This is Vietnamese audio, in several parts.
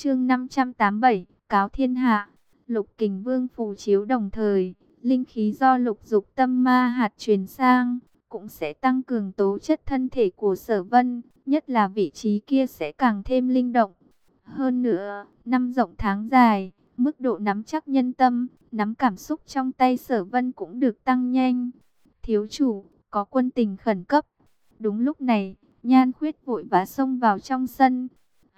Chương 587, cáo thiên hạ. Lục Kình Vương phù chiếu đồng thời, linh khí do lục dục tâm ma hạt truyền sang, cũng sẽ tăng cường tố chất thân thể của sở vân, nhất là vị trí kia sẽ càng thêm linh động. Hơn nữa, năm rộng tháng dài, mức độ nắm chắc nhân tâm, nắm cảm xúc trong tay sở vân cũng được tăng nhanh. Thiếu chủ, có quân tình khẩn cấp. Đúng lúc này, nhan khuyết vội vã xông vào trong sân.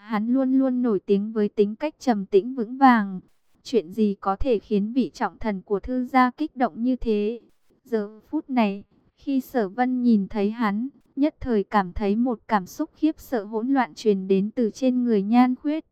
Hắn luôn luôn nổi tiếng với tính cách trầm tĩnh vững vàng. Chuyện gì có thể khiến vị trọng thần của thư gia kích động như thế? Giờ phút này, khi sở vân nhìn thấy hắn, nhất thời cảm thấy một cảm xúc khiếp sợ hỗn loạn truyền đến từ trên người nhan khuyết.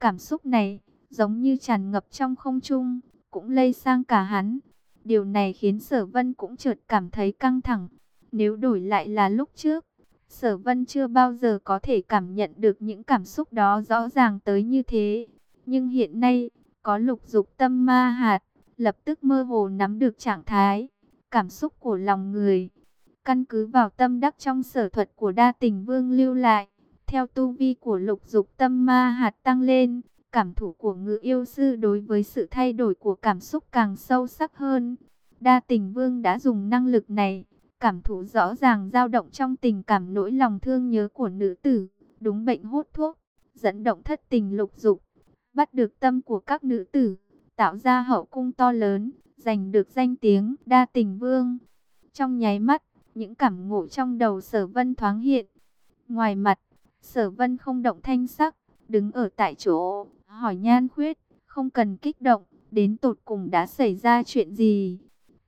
Cảm xúc này, giống như tràn ngập trong không trung, cũng lây sang cả hắn. Điều này khiến sở vân cũng chợt cảm thấy căng thẳng. Nếu đổi lại là lúc trước, sở vân chưa bao giờ có thể cảm nhận được những cảm xúc đó rõ ràng tới như thế. Nhưng hiện nay, có lục dục tâm ma hạt, lập tức mơ hồ nắm được trạng thái, cảm xúc của lòng người. Căn cứ vào tâm đắc trong sở thuật của đa tình vương lưu lại, theo tu vi của lục dục tâm ma hạt tăng lên, cảm thủ của ngự yêu sư đối với sự thay đổi của cảm xúc càng sâu sắc hơn. Đa tình vương đã dùng năng lực này, cảm thủ rõ ràng dao động trong tình cảm nỗi lòng thương nhớ của nữ tử, đúng bệnh hút thuốc, dẫn động thất tình lục dục, bắt được tâm của các nữ tử, tạo ra hậu cung to lớn, giành được danh tiếng đa tình vương. Trong nháy mắt, những cảm ngộ trong đầu sở vân thoáng hiện. Ngoài mặt, sở vân không động thanh sắc, đứng ở tại chỗ, hỏi nhan khuyết, không cần kích động, đến tột cùng đã xảy ra chuyện gì.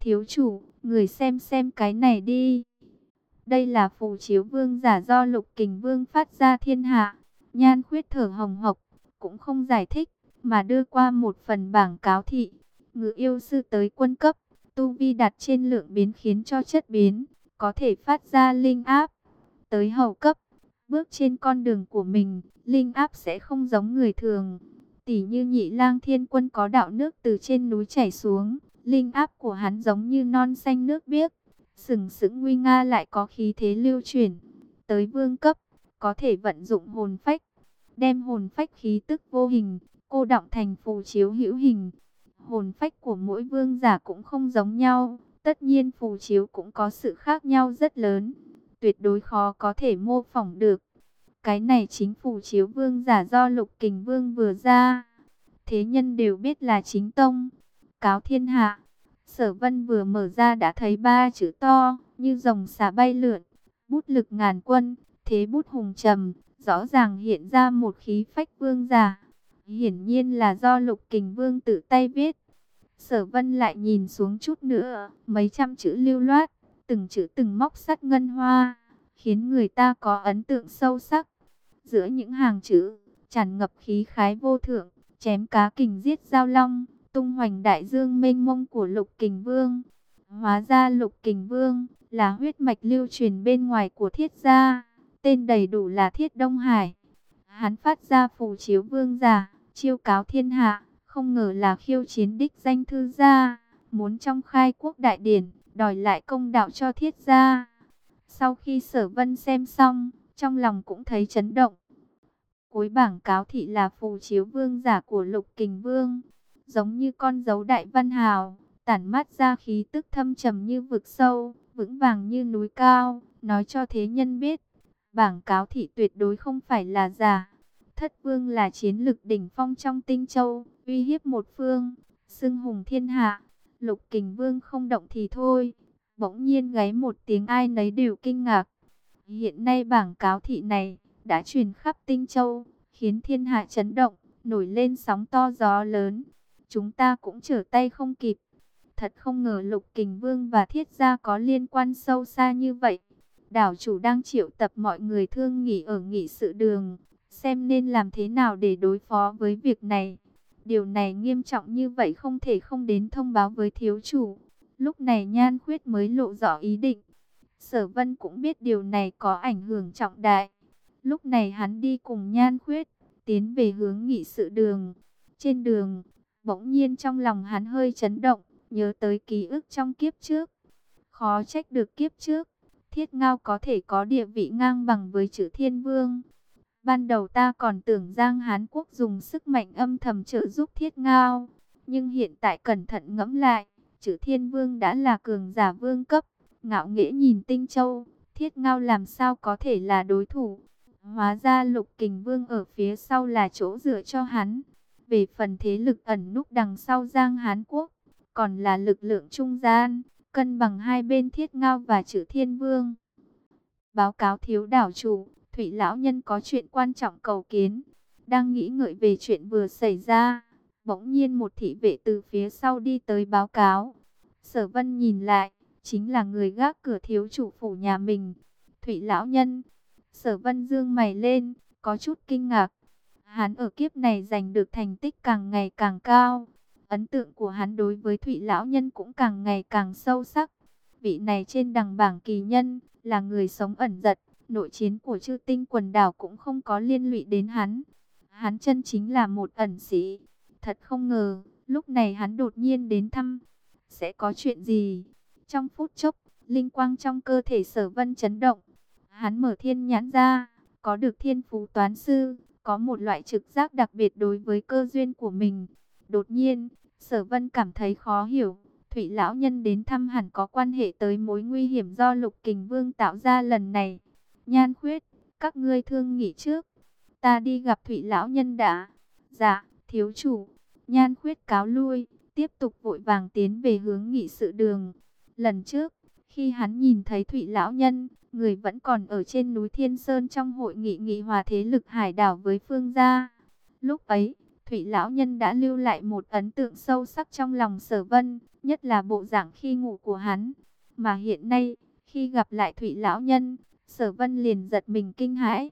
Thiếu chủ, người xem xem cái này đi. Đây là phù chiếu vương giả do lục kình vương phát ra thiên hạ. Nhan khuyết thở hồng hộc, cũng không giải thích, mà đưa qua một phần bảng cáo thị. Ngự yêu sư tới quân cấp, tu vi đặt trên lượng biến khiến cho chất biến, có thể phát ra linh áp. Tới hậu cấp, bước trên con đường của mình, linh áp sẽ không giống người thường. Tỷ như nhị lang thiên quân có đạo nước từ trên núi chảy xuống, linh áp của hắn giống như non xanh nước biếc, sừng sững nguy nga lại có khí thế lưu chuyển. Tới vương cấp, có thể vận dụng hồn phách, đem hồn phách khí tức vô hình, cô động thành phù chiếu hữu hình. Hồn phách của mỗi vương giả cũng không giống nhau, tất nhiên phù chiếu cũng có sự khác nhau rất lớn, tuyệt đối khó có thể mô phỏng được. Cái này chính phù chiếu vương giả do lục kình vương vừa ra. Thế nhân đều biết là chính tông. Cáo thiên hạ. Sở vân vừa mở ra đã thấy ba chữ to, như rồng xà bay lượn. Bút lực ngàn quân, thế bút hùng trầm, rõ ràng hiện ra một khí phách vương giả. Hiển nhiên là do lục kình vương tự tay viết. Sở vân lại nhìn xuống chút nữa, mấy trăm chữ lưu loát, từng chữ từng móc sắt ngân hoa, khiến người ta có ấn tượng sâu sắc. Giữa những hàng chữ, tràn ngập khí khái vô thượng, chém cá kình giết giao long, tung hoành đại dương mênh mông của lục kình vương. Hóa ra lục kình vương là huyết mạch lưu truyền bên ngoài của thiết gia, tên đầy đủ là thiết Đông Hải. Hắn phát ra phù chiếu vương giả, chiêu cáo thiên hạ, không ngờ là khiêu chiến đích danh thư gia, muốn trong khai quốc đại điển, đòi lại công đạo cho thiết gia. Sau khi sở vân xem xong, trong lòng cũng thấy chấn động. Cuối bảng cáo thị là phù chiếu vương giả của lục kình vương, giống như con dấu đại văn hào, tản mát ra khí tức thâm trầm như vực sâu, vững vàng như núi cao, nói cho thế nhân biết. Bảng cáo thị tuyệt đối không phải là giả. Thất vương là chiến lực đỉnh phong trong tinh châu, uy hiếp một phương, xưng hùng thiên hạ. Lục kình vương không động thì thôi. Bỗng nhiên gáy một tiếng ai nấy đều kinh ngạc. Hiện nay bảng cáo thị này đã truyền khắp tinh châu, khiến thiên hạ chấn động, nổi lên sóng to gió lớn. Chúng ta cũng trở tay không kịp. Thật không ngờ Lục Kình Vương và Thiết Gia có liên quan sâu xa như vậy. Đảo chủ đang triệu tập mọi người thương nghỉ ở nghỉ sự đường, xem nên làm thế nào để đối phó với việc này. Điều này nghiêm trọng như vậy không thể không đến thông báo với thiếu chủ. Lúc này Nhan Khuyết mới lộ rõ ý định. Sở Vân cũng biết điều này có ảnh hưởng trọng đại. Lúc này hắn đi cùng Nhan Khuyết, tiến về hướng nghị sự đường. Trên đường, bỗng nhiên trong lòng hắn hơi chấn động, nhớ tới ký ức trong kiếp trước. Khó trách được kiếp trước, Thiết Ngao có thể có địa vị ngang bằng với chữ Thiên Vương. Ban đầu ta còn tưởng Giang Hán Quốc dùng sức mạnh âm thầm trợ giúp thiết ngao. Nhưng hiện tại cẩn thận ngẫm lại, chữ thiên vương đã là cường giả vương cấp. Ngạo nghễ nhìn tinh châu, thiết ngao làm sao có thể là đối thủ. Hóa ra lục kình vương ở phía sau là chỗ dựa cho hắn. Về phần thế lực ẩn núp đằng sau Giang Hán Quốc, còn là lực lượng trung gian, cân bằng hai bên thiết ngao và chữ thiên vương. Báo cáo thiếu đảo chủ, Thủy lão nhân có chuyện quan trọng cầu kiến. Đang nghĩ ngợi về chuyện vừa xảy ra. Bỗng nhiên một thị vệ từ phía sau đi tới báo cáo. Sở vân nhìn lại, chính là người gác cửa thiếu chủ phủ nhà mình. Thủy lão nhân. Sở vân dương mày lên, có chút kinh ngạc. Hắn ở kiếp này giành được thành tích càng ngày càng cao. Ấn tượng của hắn đối với Thụy Lão Nhân cũng càng ngày càng sâu sắc. Vị này trên đằng bảng kỳ nhân, là người sống ẩn giật, nội chiến của chư tinh quần đảo cũng không có liên lụy đến hắn. Hắn chân chính là một ẩn sĩ. Thật không ngờ, lúc này hắn đột nhiên đến thăm. Sẽ có chuyện gì? Trong phút chốc, linh quang trong cơ thể sở vân chấn động. Hắn mở thiên nhãn ra, có được thiên phú toán sư, có một loại trực giác đặc biệt đối với cơ duyên của mình. Đột nhiên, sở vân cảm thấy khó hiểu. Thủy lão nhân đến thăm hẳn có quan hệ tới mối nguy hiểm do lục kình vương tạo ra lần này. Nhan khuyết, các ngươi thương nghỉ trước. Ta đi gặp Thủy lão nhân đã. Dạ, thiếu chủ. Nhan khuyết cáo lui, tiếp tục vội vàng tiến về hướng nghị sự đường. Lần trước, khi hắn nhìn thấy Thủy lão nhân, người vẫn còn ở trên núi Thiên Sơn trong hội nghị nghị hòa thế lực hải đảo với phương gia. Lúc ấy, Thủy lão nhân đã lưu lại một ấn tượng sâu sắc trong lòng Sở Vân, nhất là bộ dạng khi ngủ của hắn. Mà hiện nay, khi gặp lại Thủy lão nhân, Sở Vân liền giật mình kinh hãi.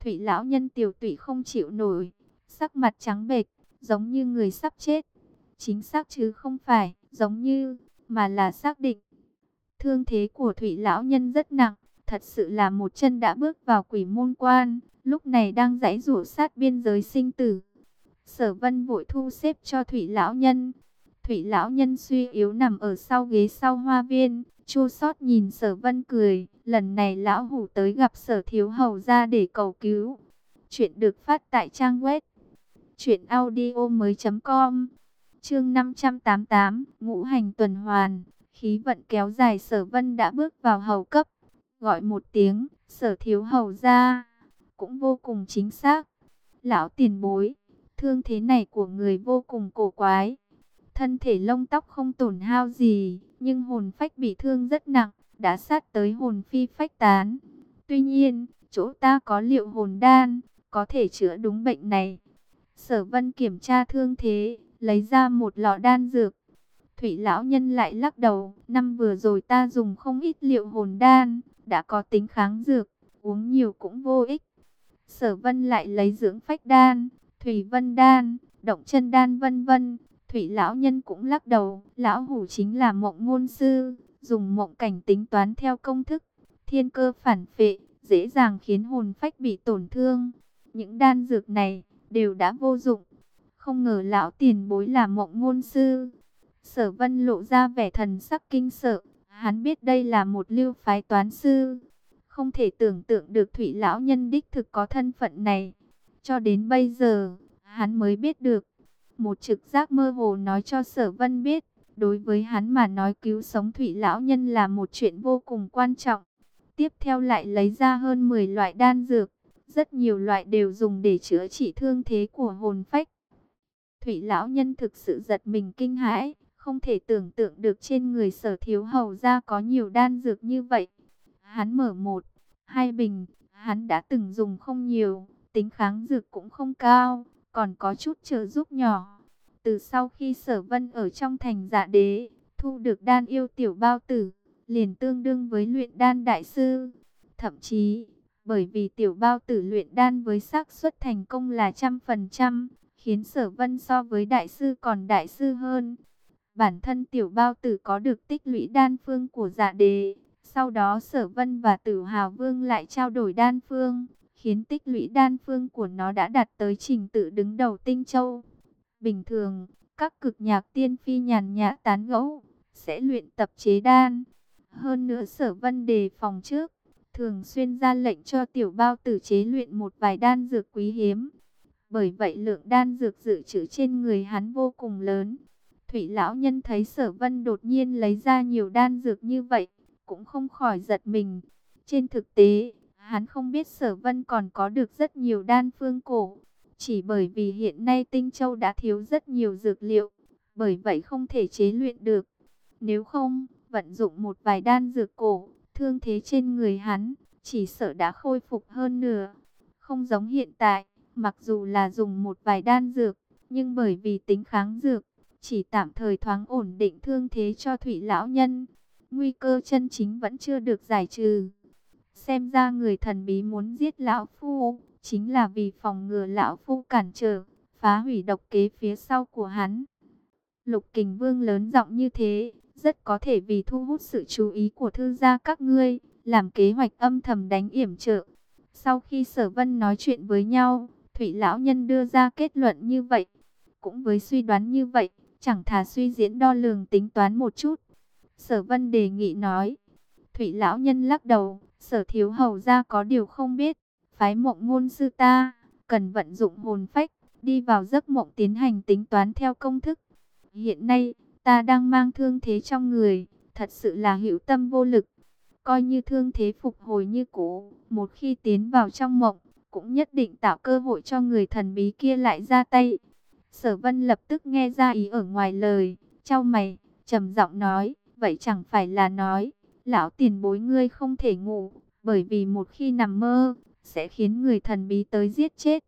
Thủy lão nhân tiểu tụy không chịu nổi, sắc mặt trắng bệch, giống như người sắp chết. Chính xác chứ không phải, giống như, mà là xác định. Thương thế của Thủy lão nhân rất nặng, thật sự là một chân đã bước vào quỷ môn quan, lúc này đang giãy giụa sát biên giới sinh tử. Sở Vân vội thu xếp cho Thủy lão nhân. Thủy lão nhân suy yếu nằm ở sau ghế sau hoa viên, chua xót nhìn Sở Vân cười, lần này lão hủ tới gặp Sở thiếu hầu ra để cầu cứu. Chuyện được phát tại trang web truyệnaudiomoi.com. Chương 588, Ngũ hành tuần hoàn, khí vận kéo dài Sở Vân đã bước vào hầu cấp, gọi một tiếng, Sở thiếu hầu ra, cũng vô cùng chính xác. Lão tiền bối Thương thế này của người vô cùng cổ quái. Thân thể lông tóc không tổn hao gì, nhưng hồn phách bị thương rất nặng, đã sát tới hồn phi phách tán. Tuy nhiên, chỗ ta có liệu hồn đan, có thể chữa đúng bệnh này. Sở vân kiểm tra thương thế, lấy ra một lọ đan dược. Thủy lão nhân lại lắc đầu, năm vừa rồi ta dùng không ít liệu hồn đan, đã có tính kháng dược, uống nhiều cũng vô ích. Sở vân lại lấy dưỡng phách đan, Thủy Vân Đan, Động Chân Đan vân vân. Thủy lão nhân cũng lắc đầu, lão hủ chính là mộng ngôn sư, dùng mộng cảnh tính toán theo công thức, thiên cơ phản phệ, dễ dàng khiến hồn phách bị tổn thương. Những đan dược này đều đã vô dụng. Không ngờ lão tiền bối là mộng ngôn sư. Sở Vân lộ ra vẻ thần sắc kinh sợ, hắn biết đây là một lưu phái toán sư. Không thể tưởng tượng được Thủy lão nhân đích thực có thân phận này. Cho đến bây giờ, hắn mới biết được. Một trực giác mơ hồ nói cho sở vân biết. Đối với hắn mà nói cứu sống thủy lão nhân là một chuyện vô cùng quan trọng. Tiếp theo lại lấy ra hơn 10 loại đan dược. Rất nhiều loại đều dùng để chữa trị thương thế của hồn phách. Thủy lão nhân thực sự giật mình kinh hãi. Không thể tưởng tượng được trên người sở thiếu hầu ra có nhiều đan dược như vậy. Hắn mở một, hai bình, hắn đã từng dùng không nhiều tính kháng dược cũng không cao, còn có chút trợ giúp nhỏ. Từ sau khi sở vân ở trong thành dạ đế, thu được đan yêu tiểu bao tử, liền tương đương với luyện đan đại sư. Thậm chí, bởi vì tiểu bao tử luyện đan với xác suất thành công là trăm phần trăm, khiến sở vân so với đại sư còn đại sư hơn. Bản thân tiểu bao tử có được tích lũy đan phương của dạ đế. Sau đó sở vân và tử hào vương lại trao đổi đan phương khiến tích lũy đan phương của nó đã đạt tới trình tự đứng đầu tinh châu. Bình thường, các cực nhạc tiên phi nhàn nhã tán gẫu, sẽ luyện tập chế đan. Hơn nữa sở vân đề phòng trước, thường xuyên ra lệnh cho tiểu bao tử chế luyện một vài đan dược quý hiếm. Bởi vậy lượng đan dược dự trữ trên người hắn vô cùng lớn. Thủy lão nhân thấy sở vân đột nhiên lấy ra nhiều đan dược như vậy, cũng không khỏi giật mình. Trên thực tế, hắn không biết sở vân còn có được rất nhiều đan phương cổ. Chỉ bởi vì hiện nay Tinh Châu đã thiếu rất nhiều dược liệu, bởi vậy không thể chế luyện được. Nếu không, vận dụng một vài đan dược cổ, thương thế trên người hắn, chỉ sợ đã khôi phục hơn nửa. Không giống hiện tại, mặc dù là dùng một vài đan dược, nhưng bởi vì tính kháng dược, chỉ tạm thời thoáng ổn định thương thế cho thủy lão nhân. Nguy cơ chân chính vẫn chưa được giải trừ. Xem ra người thần bí muốn giết lão phu, chính là vì phòng ngừa lão phu cản trở, phá hủy độc kế phía sau của hắn. Lục kình vương lớn giọng như thế, rất có thể vì thu hút sự chú ý của thư gia các ngươi, làm kế hoạch âm thầm đánh yểm trợ. Sau khi sở vân nói chuyện với nhau, Thủy Lão Nhân đưa ra kết luận như vậy. Cũng với suy đoán như vậy, chẳng thà suy diễn đo lường tính toán một chút. Sở vân đề nghị nói. Thủy Lão Nhân lắc đầu, sở thiếu hầu ra có điều không biết. Phái mộng ngôn sư ta, cần vận dụng hồn phách, đi vào giấc mộng tiến hành tính toán theo công thức. Hiện nay, ta đang mang thương thế trong người, thật sự là hữu tâm vô lực. Coi như thương thế phục hồi như cũ, một khi tiến vào trong mộng, cũng nhất định tạo cơ hội cho người thần bí kia lại ra tay. Sở vân lập tức nghe ra ý ở ngoài lời, trao mày, trầm giọng nói, vậy chẳng phải là nói, lão tiền bối ngươi không thể ngủ, bởi vì một khi nằm mơ, sẽ khiến người thần bí tới giết chết.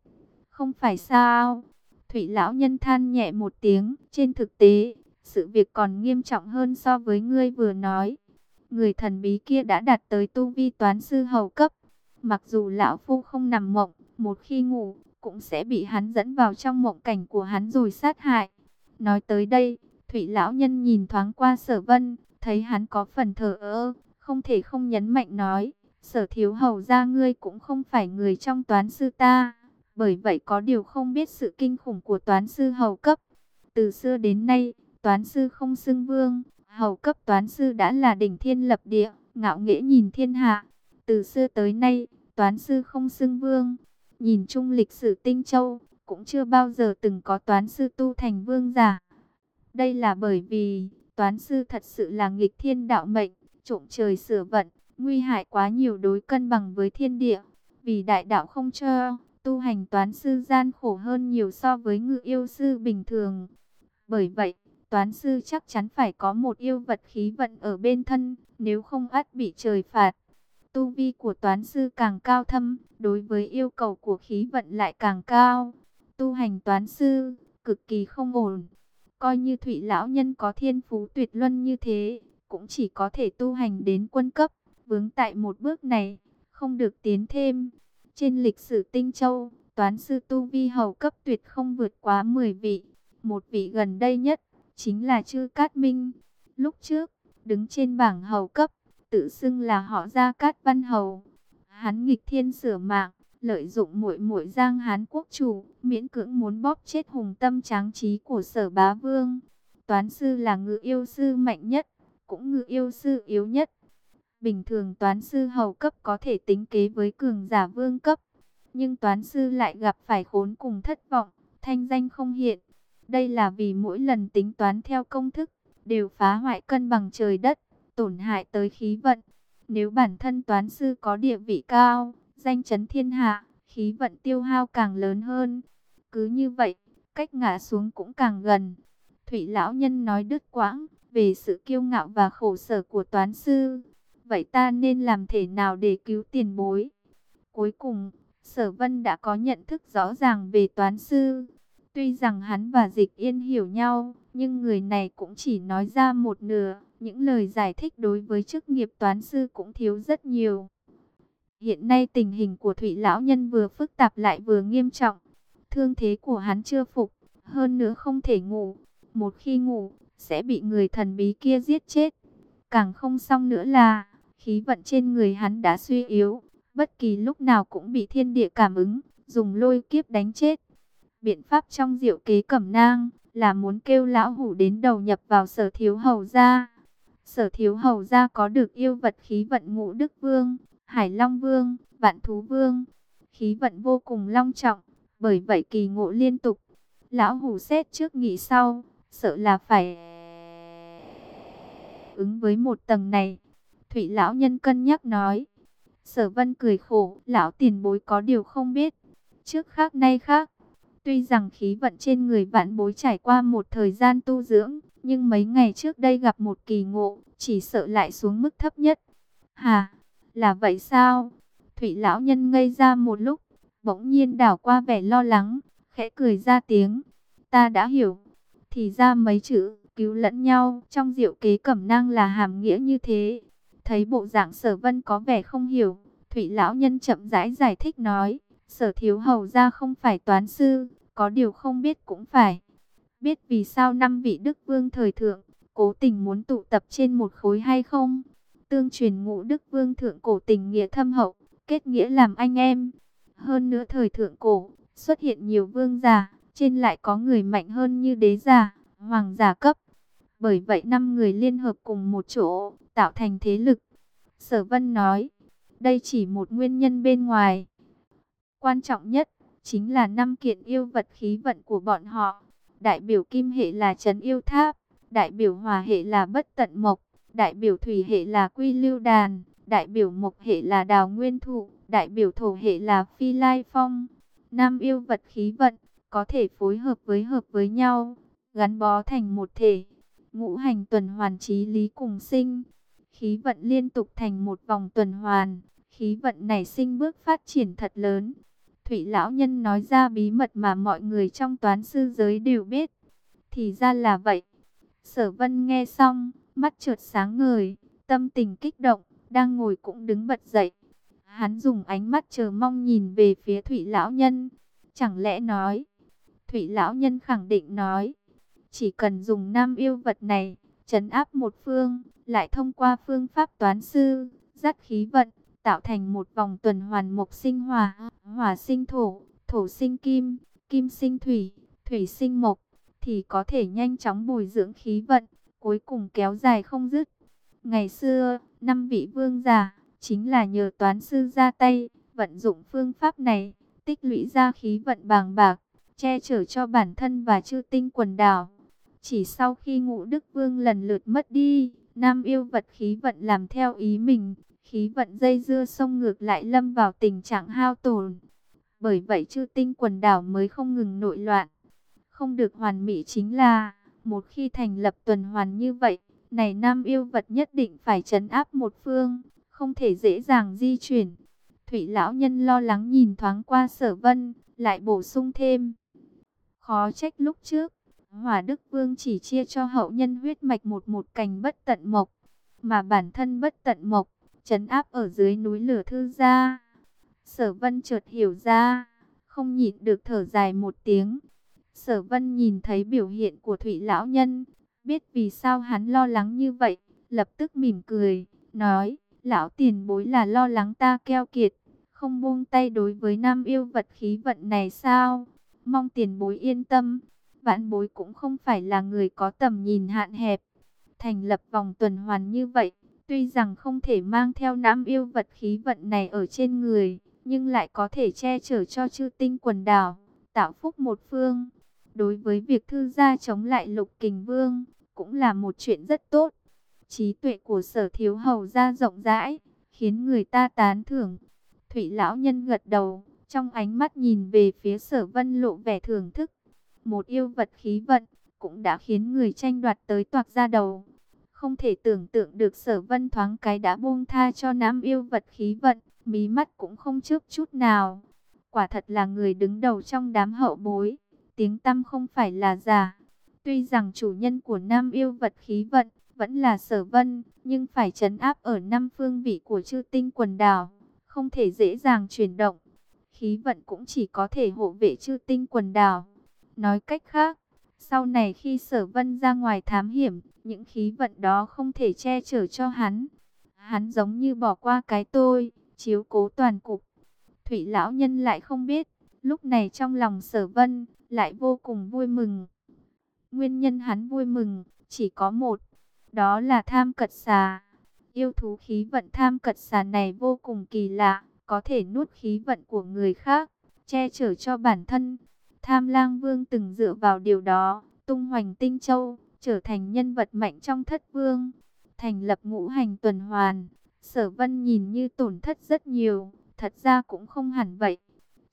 Không phải sao? Thủy lão nhân than nhẹ một tiếng, trên thực tế, sự việc còn nghiêm trọng hơn so với ngươi vừa nói. Người thần bí kia đã đạt tới tu vi toán sư hầu cấp. Mặc dù lão phu không nằm mộng, một khi ngủ, cũng sẽ bị hắn dẫn vào trong mộng cảnh của hắn rồi sát hại. Nói tới đây, Thủy lão nhân nhìn thoáng qua sở vân, thấy hắn có phần thờ ơ, không thể không nhấn mạnh nói, sở thiếu hầu ra ngươi cũng không phải người trong toán sư ta, bởi vậy có điều không biết sự kinh khủng của toán sư hầu cấp. Từ xưa đến nay, toán sư không xưng vương, hầu cấp toán sư đã là đỉnh thiên lập địa, ngạo nghễ nhìn thiên hạ. Từ xưa tới nay, toán sư không xưng vương. Nhìn chung lịch sử tinh châu, cũng chưa bao giờ từng có toán sư tu thành vương giả. Đây là bởi vì, toán sư thật sự là nghịch thiên đạo mệnh, trộm trời sửa vận, nguy hại quá nhiều đối cân bằng với thiên địa. Vì đại đạo không cho, tu hành toán sư gian khổ hơn nhiều so với ngự yêu sư bình thường. Bởi vậy, toán sư chắc chắn phải có một yêu vật khí vận ở bên thân, nếu không ắt bị trời phạt. Tu vi của toán sư càng cao thâm, đối với yêu cầu của khí vận lại càng cao. Tu hành toán sư, cực kỳ không ổn. Coi như Thụy Lão Nhân có thiên phú tuyệt luân như thế, cũng chỉ có thể tu hành đến quân cấp, vướng tại một bước này, không được tiến thêm. Trên lịch sử Tinh Châu, toán sư tu vi hầu cấp tuyệt không vượt quá 10 vị. Một vị gần đây nhất, chính là Chư Cát Minh. Lúc trước, đứng trên bảng hầu cấp, tự xưng là họ Gia Cát Văn Hầu. Hắn nghịch thiên sửa mạng, lợi dụng muội muội Giang Hán quốc chủ, miễn cưỡng muốn bóp chết hùng tâm tráng trí của Sở Bá Vương. Toán sư là ngự yêu sư mạnh nhất, cũng ngự yêu sư yếu nhất. Bình thường toán sư hầu cấp có thể tính kế với cường giả vương cấp, nhưng toán sư lại gặp phải khốn cùng thất vọng, thanh danh không hiện. Đây là vì mỗi lần tính toán theo công thức, đều phá hoại cân bằng trời đất, tổn hại tới khí vận. Nếu bản thân toán sư có địa vị cao, danh chấn thiên hạ, khí vận tiêu hao càng lớn hơn. Cứ như vậy, cách ngã xuống cũng càng gần. Thủy lão nhân nói đứt quãng về sự kiêu ngạo và khổ sở của toán sư. Vậy ta nên làm thế nào để cứu tiền bối? Cuối cùng, sở vân đã có nhận thức rõ ràng về toán sư. Tuy rằng hắn và Dịch Yên hiểu nhau, nhưng người này cũng chỉ nói ra một nửa. Những lời giải thích đối với chức nghiệp toán sư cũng thiếu rất nhiều. Hiện nay tình hình của thụy Lão Nhân vừa phức tạp lại vừa nghiêm trọng. Thương thế của hắn chưa phục, hơn nữa không thể ngủ. Một khi ngủ, sẽ bị người thần bí kia giết chết. Càng không xong nữa là, khí vận trên người hắn đã suy yếu. Bất kỳ lúc nào cũng bị thiên địa cảm ứng, dùng lôi kiếp đánh chết. Biện pháp trong diệu kế cẩm nang là muốn kêu lão hủ đến đầu nhập vào sở thiếu hầu gia. Sở thiếu hầu gia có được yêu vật khí vận ngũ đức vương, Hải Long Vương, Vạn Thú Vương. Khí vận vô cùng long trọng, bởi vậy kỳ ngộ liên tục. Lão hủ xét trước nghỉ sau, sợ là phải ứng với một tầng này. Thủy lão nhân cân nhắc nói. Sở vân cười khổ, lão tiền bối có điều không biết. Trước khác nay khác, tuy rằng khí vận trên người vạn bối trải qua một thời gian tu dưỡng, nhưng mấy ngày trước đây gặp một kỳ ngộ, chỉ sợ lại xuống mức thấp nhất. Hà, là vậy sao? Thủy lão nhân ngây ra một lúc, bỗng nhiên đảo qua vẻ lo lắng, khẽ cười ra tiếng. Ta đã hiểu, thì ra mấy chữ cứu lẫn nhau trong diệu kế cẩm năng là hàm nghĩa như thế. Thấy bộ dạng sở vân có vẻ không hiểu, Thủy lão nhân chậm rãi giải, giải thích nói, sở thiếu hầu ra không phải toán sư, có điều không biết cũng phải. Biết vì sao năm vị đức vương thời thượng, cố tình muốn tụ tập trên một khối hay không? Tương truyền ngũ đức vương thượng cổ tình nghĩa thâm hậu, kết nghĩa làm anh em. Hơn nữa thời thượng cổ, xuất hiện nhiều vương giả, trên lại có người mạnh hơn như đế giả, hoàng giả cấp. Bởi vậy năm người liên hợp cùng một chỗ, tạo thành thế lực. Sở Vân nói, đây chỉ một nguyên nhân bên ngoài. Quan trọng nhất, chính là năm kiện yêu vật khí vận của bọn họ. Đại biểu kim hệ là trấn yêu tháp, đại biểu hòa hệ là bất tận mộc, đại biểu thủy hệ là quy lưu đàn, đại biểu mộc hệ là đào nguyên thụ, đại biểu thổ hệ là phi lai phong. Năm yêu vật khí vận, có thể phối hợp với hợp với nhau, gắn bó thành một thể. Ngũ hành tuần hoàn trí lý cùng sinh, khí vận liên tục thành một vòng tuần hoàn, khí vận này sinh bước phát triển thật lớn. Thủy lão nhân nói ra bí mật mà mọi người trong toán sư giới đều biết. Thì ra là vậy. Sở vân nghe xong, mắt trượt sáng ngời, tâm tình kích động, đang ngồi cũng đứng bật dậy. Hắn dùng ánh mắt chờ mong nhìn về phía thủy lão nhân. Chẳng lẽ nói, thủy lão nhân khẳng định nói, chỉ cần dùng nam yêu vật này, chấn áp một phương, lại thông qua phương pháp toán sư, dắt khí vận, tạo thành một vòng tuần hoàn mộc sinh hỏa, hỏa sinh thổ, thổ sinh kim, kim sinh thủy, thủy sinh mộc, thì có thể nhanh chóng bồi dưỡng khí vận, cuối cùng kéo dài không dứt. Ngày xưa, năm vị vương giả, chính là nhờ toán sư ra tay, vận dụng phương pháp này, tích lũy ra khí vận bàng bạc, che chở cho bản thân và chư tinh quần đảo. Chỉ sau khi ngũ đức vương lần lượt mất đi, nam yêu vật khí vận làm theo ý mình, khí vận dây dưa sông ngược lại lâm vào tình trạng hao tổn. Bởi vậy chư tinh quần đảo mới không ngừng nội loạn. Không được hoàn mỹ chính là, một khi thành lập tuần hoàn như vậy, này nam yêu vật nhất định phải trấn áp một phương, không thể dễ dàng di chuyển. Thủy lão nhân lo lắng nhìn thoáng qua sở vân, lại bổ sung thêm. Khó trách lúc trước, Hỏa Đức Vương chỉ chia cho hậu nhân huyết mạch một một cành bất tận mộc, mà bản thân bất tận mộc, chấn áp ở dưới núi lửa thư gia. Sở vân chợt hiểu ra, không nhịn được thở dài một tiếng. Sở vân nhìn thấy biểu hiện của Thủy Lão Nhân, biết vì sao hắn lo lắng như vậy, lập tức mỉm cười, nói, lão tiền bối là lo lắng ta keo kiệt, không buông tay đối với nam yêu vật khí vận này sao? Mong tiền bối yên tâm, vãn bối cũng không phải là người có tầm nhìn hạn hẹp. Thành lập vòng tuần hoàn như vậy, tuy rằng không thể mang theo nam yêu vật khí vận này ở trên người, nhưng lại có thể che chở cho chư tinh quần đảo, tạo phúc một phương. Đối với việc thư gia chống lại lục kình vương, cũng là một chuyện rất tốt. Trí tuệ của sở thiếu hầu ra rộng rãi, khiến người ta tán thưởng. Thủy lão nhân gật đầu, trong ánh mắt nhìn về phía sở vân lộ vẻ thưởng thức. Một yêu vật khí vận, cũng đã khiến người tranh đoạt tới toạc ra đầu. Không thể tưởng tượng được sở vân thoáng cái đã buông tha cho nam yêu vật khí vận, mí mắt cũng không chớp chút nào. Quả thật là người đứng đầu trong đám hậu bối, tiếng tâm không phải là giả. Tuy rằng chủ nhân của nam yêu vật khí vận vẫn là sở vân, nhưng phải chấn áp ở năm phương vị của chư tinh quần đảo, không thể dễ dàng chuyển động. Khí vận cũng chỉ có thể hộ vệ chư tinh quần đảo. Nói cách khác, sau này khi sở vân ra ngoài thám hiểm, những khí vận đó không thể che chở cho hắn. Hắn giống như bỏ qua cái tôi, chiếu cố toàn cục. Thủy lão nhân lại không biết, lúc này trong lòng sở vân, lại vô cùng vui mừng. Nguyên nhân hắn vui mừng, chỉ có một, đó là tham cật xà. Yêu thú khí vận tham cật xà này vô cùng kỳ lạ, có thể nuốt khí vận của người khác, che chở cho bản thân. Tham lang vương từng dựa vào điều đó, tung hoành tinh châu, trở thành nhân vật mạnh trong thất vương. Thành lập ngũ hành tuần hoàn, sở vân nhìn như tổn thất rất nhiều, thật ra cũng không hẳn vậy.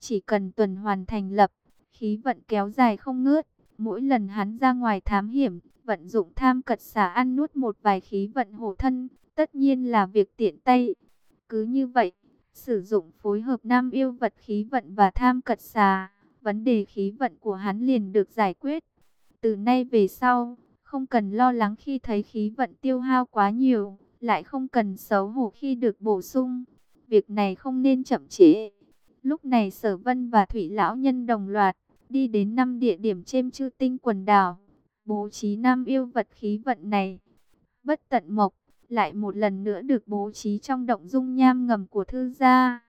Chỉ cần tuần hoàn thành lập, khí vận kéo dài không ngớt, mỗi lần hắn ra ngoài thám hiểm, vận dụng tham cật xả ăn nuốt một vài khí vận hộ thân, tất nhiên là việc tiện tay. Cứ như vậy, sử dụng phối hợp nam yêu vật khí vận và tham cật xà, vấn đề khí vận của hắn liền được giải quyết. Từ nay về sau, không cần lo lắng khi thấy khí vận tiêu hao quá nhiều, lại không cần xấu hổ khi được bổ sung. Việc này không nên chậm trễ. Lúc này Sở Vân và Thủy Lão Nhân đồng loạt, đi đến năm địa điểm trên chư tinh quần đảo, bố trí năm yêu vật khí vận này. Bất tận mộc, lại một lần nữa được bố trí trong động dung nham ngầm của thư gia.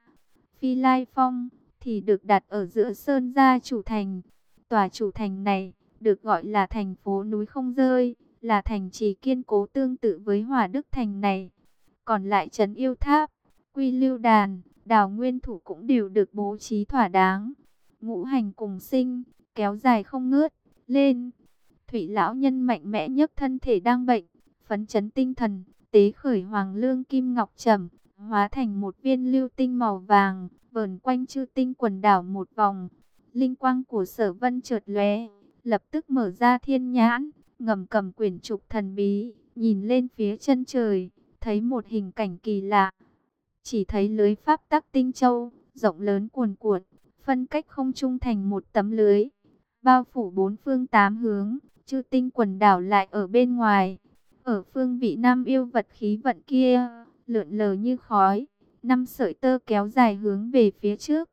Phi Lai Phong thì được đặt ở giữa sơn gia chủ thành. Tòa chủ thành này được gọi là thành phố núi không rơi, là thành trì kiên cố tương tự với Hòa Đức thành này. Còn lại trấn yêu tháp, quy lưu đàn, đào nguyên thủ cũng đều được bố trí thỏa đáng. Ngũ hành cùng sinh, kéo dài không ngớt, lên. Thủy lão nhân mạnh mẽ nhất thân thể đang bệnh, phấn chấn tinh thần, tế khởi hoàng lương kim ngọc trầm, hóa thành một viên lưu tinh màu vàng, vờn quanh chư tinh quần đảo một vòng. Linh quang của sở vân trượt lóe, lập tức mở ra thiên nhãn, ngầm cầm quyển trục thần bí, nhìn lên phía chân trời, thấy một hình cảnh kỳ lạ. Chỉ thấy lưới pháp tắc tinh châu, rộng lớn cuồn cuộn, phân cách không trung thành một tấm lưới, bao phủ bốn phương tám hướng, chư tinh quần đảo lại ở bên ngoài. Ở phương vị nam yêu vật khí vận kia, lượn lờ như khói, năm sợi tơ kéo dài hướng về phía trước.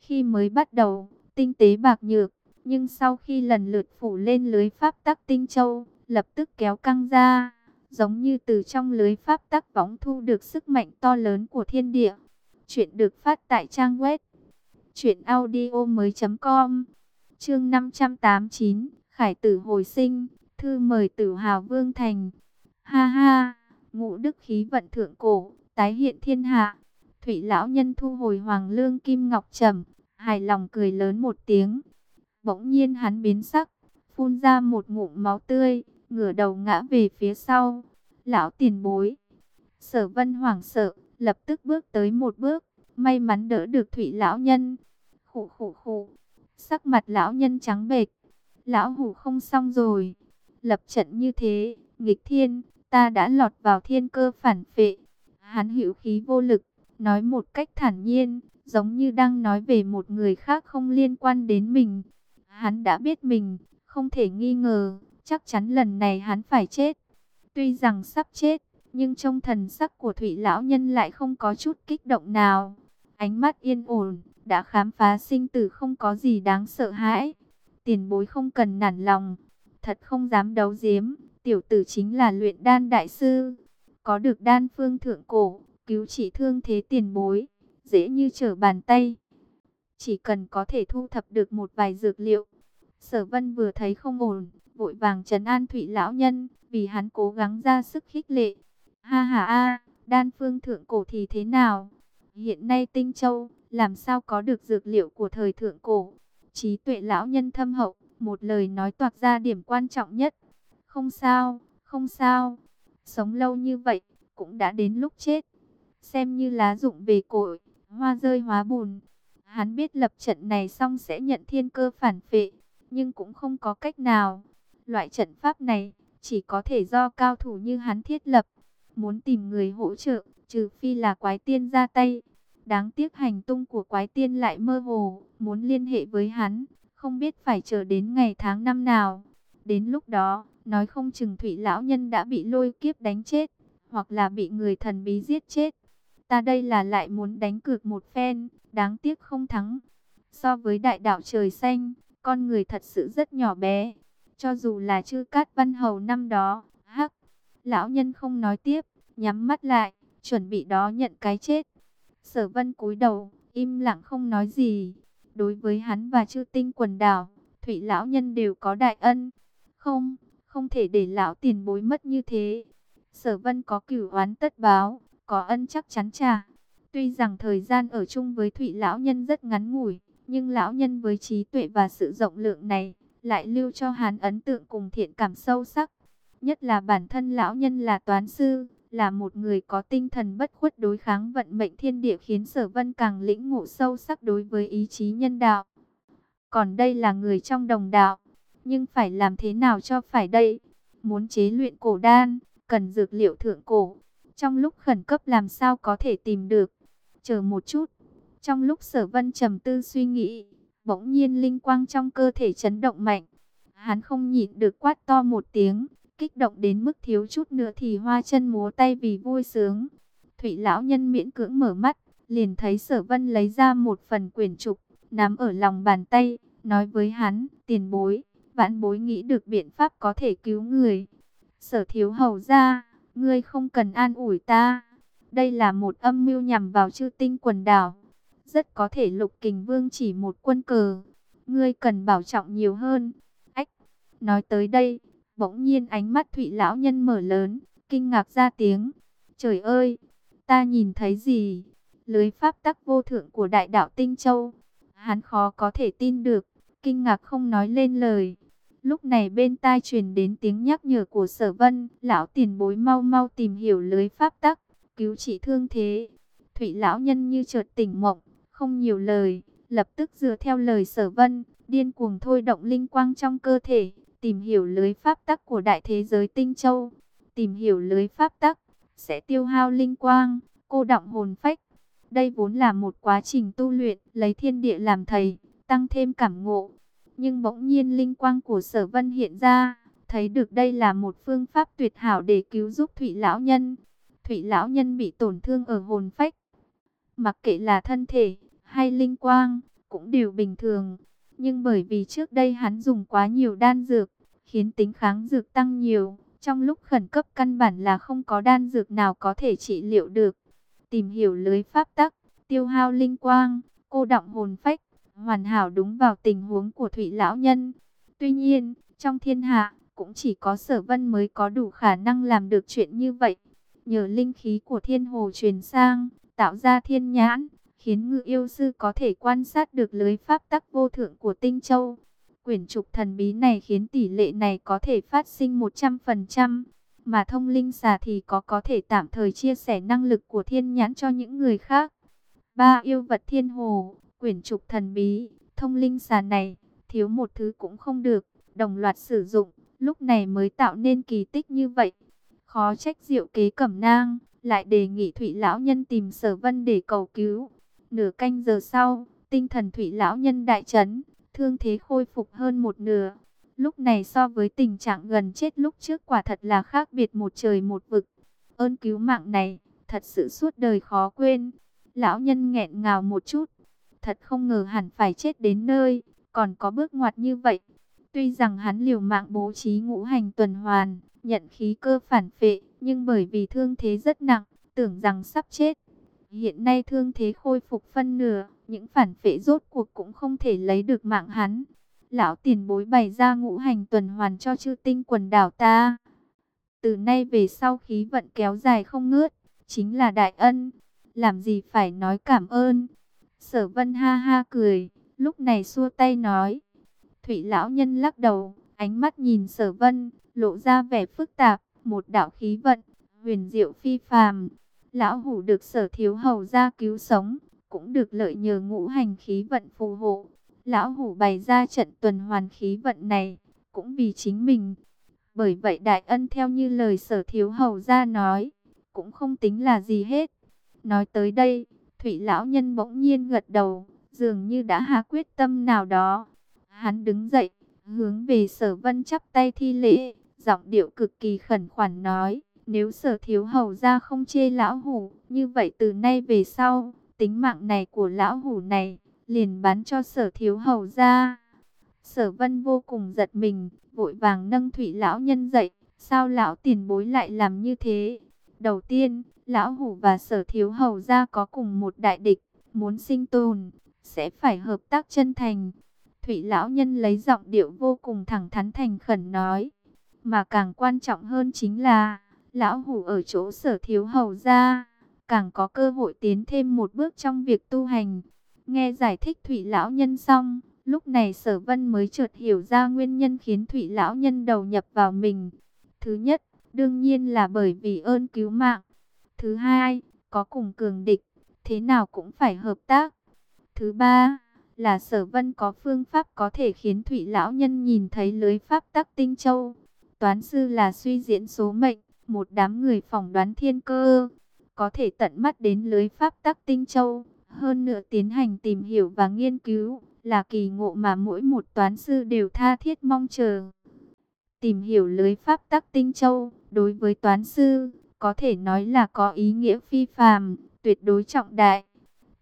Khi mới bắt đầu, tinh tế bạc nhược, nhưng sau khi lần lượt phủ lên lưới pháp tắc tinh châu, lập tức kéo căng ra, giống như từ trong lưới pháp tắc võng thu được sức mạnh to lớn của thiên địa. Chuyện được phát tại trang web truyệnaudiomoi.com. Chương 589, Khải tử hồi sinh, thư mời Tử Hào Vương thành. Ha ha, ngũ đức khí vận thượng cổ, tái hiện thiên hạ. Thủy lão nhân thu hồi hoàng lương kim ngọc trầm, hài lòng cười lớn một tiếng. Bỗng nhiên hắn biến sắc, phun ra một ngụm máu tươi, ngửa đầu ngã về phía sau. Lão tiền bối. Sở vân hoảng sợ, lập tức bước tới một bước, may mắn đỡ được thủy lão nhân. khụ khụ khụ sắc mặt lão nhân trắng bệch. Lão hủ không xong rồi. Lập trận như thế, nghịch thiên, ta đã lọt vào thiên cơ phản phệ. Hắn hữu khí vô lực, nói một cách thản nhiên, giống như đang nói về một người khác không liên quan đến mình. Hắn đã biết mình, không thể nghi ngờ, chắc chắn lần này hắn phải chết. Tuy rằng sắp chết, nhưng trong thần sắc của Thủy Lão Nhân lại không có chút kích động nào. Ánh mắt yên ổn, đã khám phá sinh tử không có gì đáng sợ hãi. Tiền bối không cần nản lòng, thật không dám đấu giếm, tiểu tử chính là luyện đan đại sư. Có được đan phương thượng cổ, cứu trị thương thế tiền bối, dễ như trở bàn tay. Chỉ cần có thể thu thập được một vài dược liệu. Sở vân vừa thấy không ổn, vội vàng trấn an thủy lão nhân, vì hắn cố gắng ra sức khích lệ. Ha ha a, đan phương thượng cổ thì thế nào? Hiện nay Tinh Châu, làm sao có được dược liệu của thời thượng cổ? Trí tuệ lão nhân thâm hậu, một lời nói toạc ra điểm quan trọng nhất. Không sao, không sao. Sống lâu như vậy, cũng đã đến lúc chết. Xem như lá dụng về cội, hoa rơi hóa bùn. Hắn biết lập trận này xong sẽ nhận thiên cơ phản phệ, nhưng cũng không có cách nào. Loại trận pháp này, chỉ có thể do cao thủ như hắn thiết lập. Muốn tìm người hỗ trợ, trừ phi là quái tiên ra tay. Đáng tiếc hành tung của quái tiên lại mơ hồ, muốn liên hệ với hắn, không biết phải chờ đến ngày tháng năm nào. Đến lúc đó, nói không chừng thủy lão nhân đã bị lôi kiếp đánh chết, hoặc là bị người thần bí giết chết. Ta đây là lại muốn đánh cược một phen, đáng tiếc không thắng. So với đại đạo trời xanh, con người thật sự rất nhỏ bé. Cho dù là chư cát văn hầu năm đó, hắc, lão nhân không nói tiếp, nhắm mắt lại, chuẩn bị đó nhận cái chết. Sở vân cúi đầu, im lặng không nói gì. Đối với hắn và chư tinh quần đảo, thủy lão nhân đều có đại ân. Không, không thể để lão tiền bối mất như thế. Sở vân có cửu oán tất báo, có ân chắc chắn trả. Tuy rằng thời gian ở chung với Thụy Lão Nhân rất ngắn ngủi, nhưng Lão Nhân với trí tuệ và sự rộng lượng này, lại lưu cho hắn ấn tượng cùng thiện cảm sâu sắc. Nhất là bản thân Lão Nhân là toán sư, là một người có tinh thần bất khuất đối kháng vận mệnh thiên địa khiến sở vân càng lĩnh ngộ sâu sắc đối với ý chí nhân đạo. Còn đây là người trong đồng đạo, nhưng phải làm thế nào cho phải đây? Muốn chế luyện cổ đan, cần dược liệu thượng cổ. Trong lúc khẩn cấp làm sao có thể tìm được? Chờ một chút. Trong lúc sở vân trầm tư suy nghĩ, bỗng nhiên linh quang trong cơ thể chấn động mạnh. Hắn không nhịn được quát to một tiếng, kích động đến mức thiếu chút nữa thì hoa chân múa tay vì vui sướng. Thủy lão nhân miễn cưỡng mở mắt, liền thấy sở vân lấy ra một phần quyển trục, nắm ở lòng bàn tay, nói với hắn, tiền bối, vãn bối nghĩ được biện pháp có thể cứu người. Sở thiếu hầu ra, ngươi không cần an ủi ta. Đây là một âm mưu nhằm vào chư tinh quần đảo. Rất có thể lục kình vương chỉ một quân cờ. Ngươi cần bảo trọng nhiều hơn. Ách, nói tới đây, bỗng nhiên ánh mắt thụy lão nhân mở lớn, kinh ngạc ra tiếng. Trời ơi, ta nhìn thấy gì? Lưới pháp tắc vô thượng của đại đạo Tinh Châu. Hắn khó có thể tin được, kinh ngạc không nói lên lời. Lúc này bên tai truyền đến tiếng nhắc nhở của sở vân, lão tiền bối mau mau tìm hiểu lưới pháp tắc, cứu trị thương thế. Thủy lão nhân như chợt tỉnh mộng, không nhiều lời, lập tức dựa theo lời sở vân, điên cuồng thôi động linh quang trong cơ thể, tìm hiểu lưới pháp tắc của đại thế giới tinh châu. Tìm hiểu lưới pháp tắc, sẽ tiêu hao linh quang, cô động hồn phách. Đây vốn là một quá trình tu luyện, lấy thiên địa làm thầy, tăng thêm cảm ngộ, nhưng bỗng nhiên linh quang của sở vân hiện ra, thấy được đây là một phương pháp tuyệt hảo để cứu giúp Thụy Lão Nhân. Thụy Lão Nhân bị tổn thương ở hồn phách. Mặc kệ là thân thể hay linh quang, cũng đều bình thường. Nhưng bởi vì trước đây hắn dùng quá nhiều đan dược, khiến tính kháng dược tăng nhiều. Trong lúc khẩn cấp căn bản là không có đan dược nào có thể trị liệu được. Tìm hiểu lưới pháp tắc, tiêu hao linh quang, cô động hồn phách, hoàn hảo đúng vào tình huống của Thụy Lão Nhân. Tuy nhiên, trong thiên hạ, cũng chỉ có sở vân mới có đủ khả năng làm được chuyện như vậy. Nhờ linh khí của thiên hồ truyền sang, tạo ra thiên nhãn, khiến ngự yêu sư có thể quan sát được lưới pháp tắc vô thượng của tinh châu. Quyển trục thần bí này khiến tỷ lệ này có thể phát sinh 100%, mà thông linh xà thì có có thể tạm thời chia sẻ năng lực của thiên nhãn cho những người khác. Ba yêu vật thiên hồ, Quyển trục thần bí, thông linh xà này, thiếu một thứ cũng không được, đồng loạt sử dụng, lúc này mới tạo nên kỳ tích như vậy. Khó trách diệu kế cẩm nang, lại đề nghị Thụy Lão Nhân tìm sở vân để cầu cứu. Nửa canh giờ sau, tinh thần Thụy Lão Nhân đại chấn, thương thế khôi phục hơn một nửa. Lúc này so với tình trạng gần chết lúc trước quả thật là khác biệt một trời một vực. Ơn cứu mạng này, thật sự suốt đời khó quên. Lão nhân nghẹn ngào một chút, thật không ngờ hẳn phải chết đến nơi, còn có bước ngoặt như vậy. Tuy rằng hắn liều mạng bố trí ngũ hành tuần hoàn, nhận khí cơ phản phệ, nhưng bởi vì thương thế rất nặng, tưởng rằng sắp chết. Hiện nay thương thế khôi phục phân nửa, những phản phệ rốt cuộc cũng không thể lấy được mạng hắn. Lão tiền bối bày ra ngũ hành tuần hoàn cho chư tinh quần đảo ta. Từ nay về sau khí vận kéo dài không ngớt, chính là đại ân. Làm gì phải nói cảm ơn. Sở vân ha ha cười, lúc này xua tay nói. Thủy lão nhân lắc đầu, ánh mắt nhìn sở vân, lộ ra vẻ phức tạp, một đạo khí vận, huyền diệu phi phàm. Lão hủ được sở thiếu hầu ra cứu sống, cũng được lợi nhờ ngũ hành khí vận phù hộ. Lão hủ bày ra trận tuần hoàn khí vận này, cũng vì chính mình. Bởi vậy đại ân theo như lời sở thiếu hầu ra nói, cũng không tính là gì hết. Nói tới đây, Thủy lão nhân bỗng nhiên gật đầu, dường như đã hạ quyết tâm nào đó. Hắn đứng dậy, hướng về sở vân chắp tay thi lễ, giọng điệu cực kỳ khẩn khoản nói, nếu sở thiếu hầu ra không chê lão hủ, như vậy từ nay về sau, tính mạng này của lão hủ này, liền bán cho sở thiếu hầu ra. Sở vân vô cùng giật mình, vội vàng nâng thủy lão nhân dậy, sao lão tiền bối lại làm như thế? Đầu tiên, Lão Hủ và Sở Thiếu Hầu ra có cùng một đại địch, muốn sinh tồn, sẽ phải hợp tác chân thành. Thủy Lão Nhân lấy giọng điệu vô cùng thẳng thắn thành khẩn nói. Mà càng quan trọng hơn chính là, lão hủ ở chỗ sở thiếu hầu ra, càng có cơ hội tiến thêm một bước trong việc tu hành. Nghe giải thích Thủy lão nhân xong, lúc này Sở Vân mới chợt hiểu ra nguyên nhân khiến Thủy lão nhân đầu nhập vào mình. Thứ nhất, đương nhiên là bởi vì ơn cứu mạng. Thứ hai, có cùng cường địch, thế nào cũng phải hợp tác. Thứ ba, là Sở Vân có phương pháp có thể khiến Thủy lão nhân nhìn thấy lưới pháp tắc tinh châu. Toán sư là suy diễn số mệnh, một đám người phỏng đoán thiên cơ, có thể tận mắt đến lưới pháp tắc tinh châu, hơn nữa tiến hành tìm hiểu và nghiên cứu, là kỳ ngộ mà mỗi một toán sư đều tha thiết mong chờ. Tìm hiểu lưới pháp tắc tinh châu, đối với toán sư, có thể nói là có ý nghĩa phi phàm, tuyệt đối trọng đại.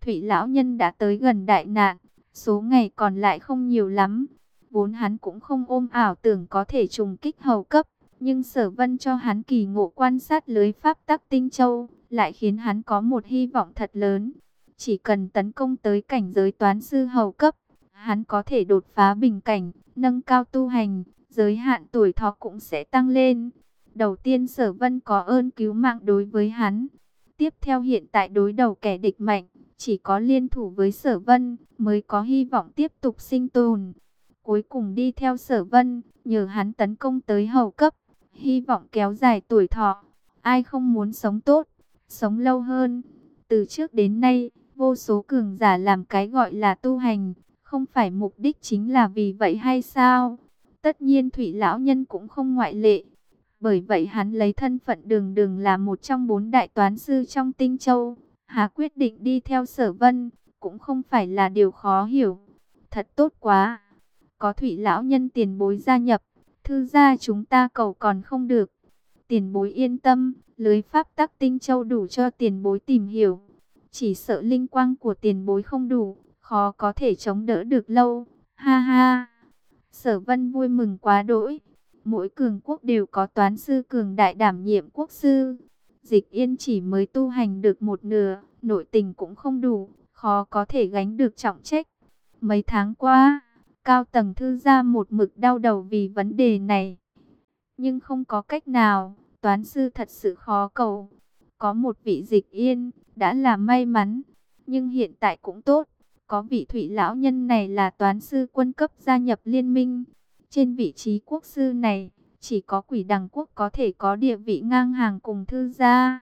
Thủy lão nhân đã tới gần đại nạn, số ngày còn lại không nhiều lắm. Vốn hắn cũng không ôm ảo tưởng có thể trùng kích hầu cấp, nhưng sở vân cho hắn kỳ ngộ quan sát lưới pháp tắc tinh châu, lại khiến hắn có một hy vọng thật lớn. Chỉ cần tấn công tới cảnh giới toán sư hầu cấp, hắn có thể đột phá bình cảnh, nâng cao tu hành, giới hạn tuổi thọ cũng sẽ tăng lên. Đầu tiên sở vân có ơn cứu mạng đối với hắn. Tiếp theo hiện tại đối đầu kẻ địch mạnh, chỉ có liên thủ với sở vân mới có hy vọng tiếp tục sinh tồn. Cuối cùng đi theo sở vân, nhờ hắn tấn công tới hầu cấp, hy vọng kéo dài tuổi thọ. Ai không muốn sống tốt, sống lâu hơn. Từ trước đến nay, vô số cường giả làm cái gọi là tu hành, không phải mục đích chính là vì vậy hay sao? Tất nhiên Thủy Lão Nhân cũng không ngoại lệ. Bởi vậy hắn lấy thân phận đường đường là một trong bốn đại toán sư trong tinh châu. Hà quyết định đi theo sở vân, cũng không phải là điều khó hiểu. Thật tốt quá. Có Thủy Lão Nhân tiền bối gia nhập, thư gia chúng ta cầu còn không được. Tiền bối yên tâm, lưới pháp tắc tinh châu đủ cho tiền bối tìm hiểu. Chỉ sợ linh quang của tiền bối không đủ, khó có thể chống đỡ được lâu. Ha ha! Sở vân vui mừng quá đỗi. Mỗi cường quốc đều có toán sư cường đại đảm nhiệm quốc sư. Dịch yên chỉ mới tu hành được một nửa, nội tình cũng không đủ, khó có thể gánh được trọng trách. Mấy tháng qua, cao tầng thư ra một mực đau đầu vì vấn đề này. Nhưng không có cách nào, toán sư thật sự khó cầu. Có một vị dịch yên, đã là may mắn, nhưng hiện tại cũng tốt. Có vị thủy lão nhân này là toán sư quân cấp gia nhập liên minh. Trên vị trí quốc sư này, chỉ có quỷ đằng quốc có thể có địa vị ngang hàng cùng thư gia.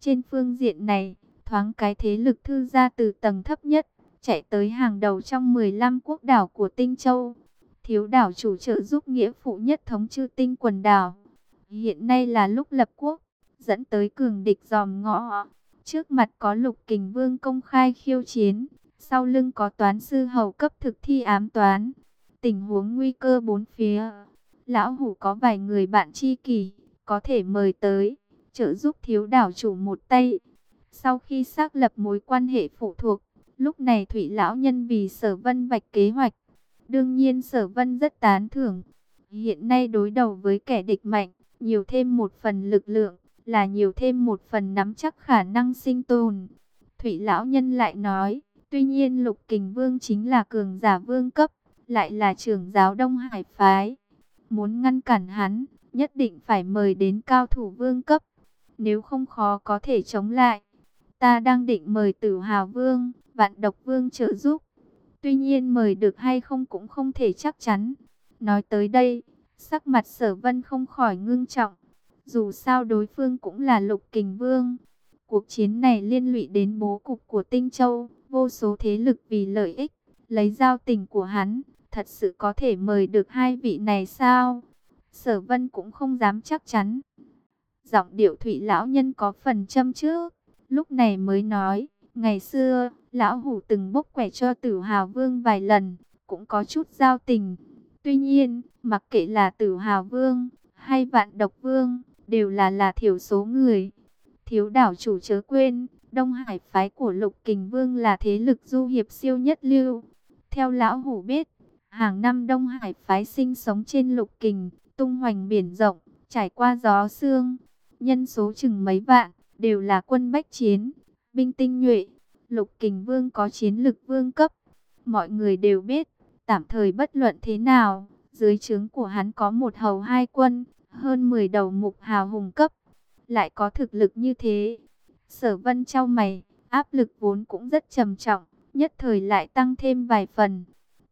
Trên phương diện này, thoáng cái thế lực thư gia từ tầng thấp nhất, chạy tới hàng đầu trong 15 quốc đảo của Tinh Châu. Thiếu đảo chủ trợ giúp nghĩa phụ nhất thống chư tinh quần đảo. Hiện nay là lúc lập quốc, dẫn tới cường địch dòm ngõ. Trước mặt có lục kình vương công khai khiêu chiến, sau lưng có toán sư hầu cấp thực thi ám toán. Tình huống nguy cơ bốn phía. Lão hủ có vài người bạn tri kỷ, có thể mời tới, trợ giúp thiếu đảo chủ một tay. Sau khi xác lập mối quan hệ phụ thuộc, lúc này Thủy Lão Nhân vì sở vân vạch kế hoạch. Đương nhiên sở vân rất tán thưởng. Hiện nay đối đầu với kẻ địch mạnh, nhiều thêm một phần lực lượng, là nhiều thêm một phần nắm chắc khả năng sinh tồn. Thủy Lão Nhân lại nói, tuy nhiên Lục Kình Vương chính là cường giả vương cấp, lại là trưởng giáo Đông Hải Phái. Muốn ngăn cản hắn, nhất định phải mời đến cao thủ vương cấp. Nếu không khó có thể chống lại. Ta đang định mời tử hào vương, vạn độc vương trợ giúp. Tuy nhiên mời được hay không cũng không thể chắc chắn. Nói tới đây, sắc mặt sở vân không khỏi ngưng trọng. Dù sao đối phương cũng là lục kình vương. Cuộc chiến này liên lụy đến bố cục của Tinh Châu, vô số thế lực vì lợi ích, lấy giao tình của hắn, thật sự có thể mời được hai vị này sao? Sở Vân cũng không dám chắc chắn. Giọng điệu Thụy lão nhân có phần châm trước, lúc này mới nói, ngày xưa, lão hủ từng bốc quẻ cho Tử Hào Vương vài lần, cũng có chút giao tình. Tuy nhiên, mặc kệ là Tử Hào Vương hay Vạn Độc Vương, đều là là thiểu số người. Thiếu đảo chủ chớ quên, Đông Hải phái của Lục Kình Vương là thế lực du hiệp siêu nhất lưu. Theo lão hủ biết, hàng năm Đông Hải phái sinh sống trên Lục Kình, tung hoành biển rộng, trải qua gió sương, nhân số chừng mấy vạn, đều là quân bách chiến, binh tinh nhuệ. Lục Kình Vương có chiến lực vương cấp, mọi người đều biết, tạm thời bất luận thế nào, dưới trướng của hắn có một hầu hai quân, hơn 10 đầu mục hào hùng cấp. lại có thực lực như thế. Sở vân trao mày, áp lực vốn cũng rất trầm trọng, nhất thời lại tăng thêm vài phần.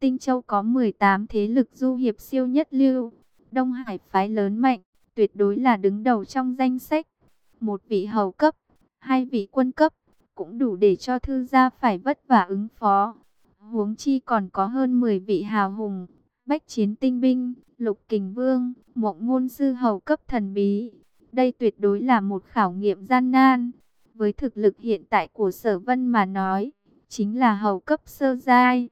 Tinh Châu có 18 thế lực du hiệp siêu nhất lưu, Đông Hải phái lớn mạnh, tuyệt đối là đứng đầu trong danh sách. Một vị hầu cấp, hai vị quân cấp, cũng đủ để cho thư gia phải vất vả ứng phó. Huống chi còn có hơn 10 vị hào hùng, bách chiến tinh binh, lục kình vương, mộng ngôn sư hầu cấp thần bí. Đây tuyệt đối là một khảo nghiệm gian nan. Với thực lực hiện tại của sở vân mà nói, chính là hầu cấp sơ giai.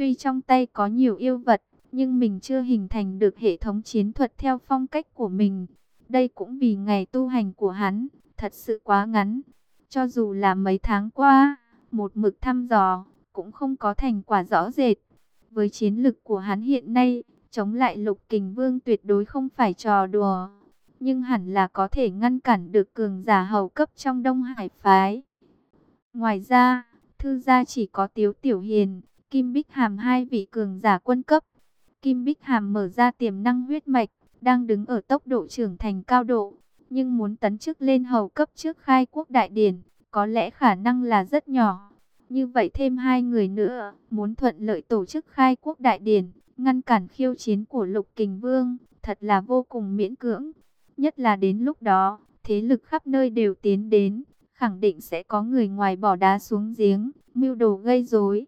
Tuy trong tay có nhiều yêu vật, nhưng mình chưa hình thành được hệ thống chiến thuật theo phong cách của mình. Đây cũng vì ngày tu hành của hắn, thật sự quá ngắn. Cho dù là mấy tháng qua, một mực thăm dò, cũng không có thành quả rõ rệt. Với chiến lực của hắn hiện nay, chống lại lục kình vương tuyệt đối không phải trò đùa. Nhưng hẳn là có thể ngăn cản được cường giả hầu cấp trong Đông Hải Phái. Ngoài ra, thư gia chỉ có Tiếu Tiểu Hiền, Kim Bích Hàm hai vị cường giả quân cấp. Kim Bích Hàm mở ra tiềm năng huyết mạch, đang đứng ở tốc độ trưởng thành cao độ. Nhưng muốn tấn chức lên hầu cấp trước khai quốc đại điển, có lẽ khả năng là rất nhỏ. Như vậy thêm hai người nữa, muốn thuận lợi tổ chức khai quốc đại điển, ngăn cản khiêu chiến của lục kình vương, thật là vô cùng miễn cưỡng. Nhất là đến lúc đó, thế lực khắp nơi đều tiến đến, khẳng định sẽ có người ngoài bỏ đá xuống giếng, mưu đồ gây rối.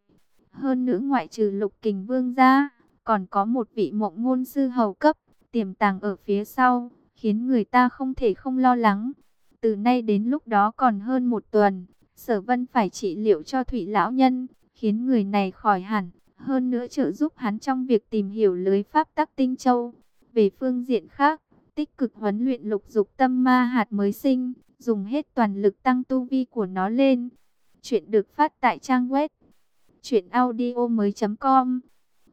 Hơn nữa ngoại trừ lục kình vương ra, còn có một vị mộng ngôn sư hầu cấp, tiềm tàng ở phía sau, khiến người ta không thể không lo lắng. Từ nay đến lúc đó còn hơn một tuần, sở vân phải trị liệu cho Thủy Lão Nhân, khiến người này khỏi hẳn, hơn nữa trợ giúp hắn trong việc tìm hiểu lưới pháp tắc tinh châu. Về phương diện khác, tích cực huấn luyện lục dục tâm ma hạt mới sinh, dùng hết toàn lực tăng tu vi của nó lên. Chuyện được phát tại trang web truyệnaudiomoi.com.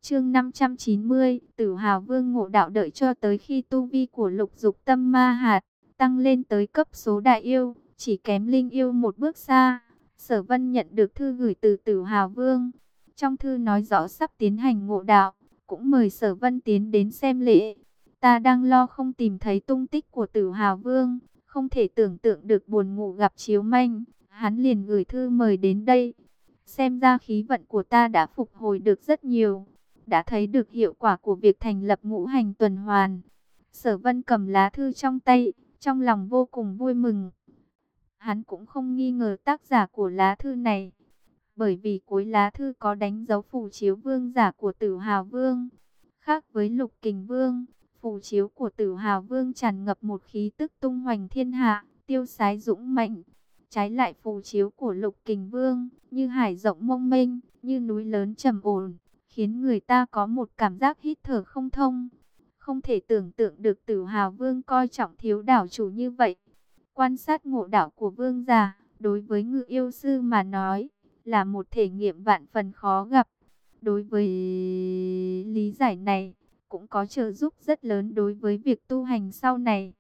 Chương 590, Tử Hào Vương ngộ đạo đợi cho tới khi tu vi của lục dục tâm ma hạt tăng lên tới cấp số đại yêu, chỉ kém linh yêu một bước xa. Sở Vân nhận được thư gửi từ Tử Hào Vương. Trong thư nói rõ sắp tiến hành ngộ đạo, cũng mời Sở Vân tiến đến xem lễ. Ta đang lo không tìm thấy tung tích của Tử Hào Vương, không thể tưởng tượng được buồn ngủ gặp chiếu manh, hắn liền gửi thư mời đến đây. Xem ra khí vận của ta đã phục hồi được rất nhiều, đã thấy được hiệu quả của việc thành lập ngũ hành tuần hoàn. Sở Vân cầm lá thư trong tay, trong lòng vô cùng vui mừng. Hắn cũng không nghi ngờ tác giả của lá thư này, bởi vì cuối lá thư có đánh dấu phù chiếu vương giả của Tử Hào Vương. Khác với Lục Kình Vương, phù chiếu của Tử Hào Vương tràn ngập một khí tức tung hoành thiên hạ, tiêu sái dũng mạnh. Trái lại phù chiếu của Lục Kình Vương, như hải rộng mông mênh, như núi lớn trầm ổn, khiến người ta có một cảm giác hít thở không thông. Không thể tưởng tượng được Tử Hào Vương coi trọng thiếu đảo chủ như vậy. Quan sát ngộ đạo của vương già, đối với ngự yêu sư mà nói, là một thể nghiệm vạn phần khó gặp. Đối với lý giải này, cũng có trợ giúp rất lớn đối với việc tu hành sau này.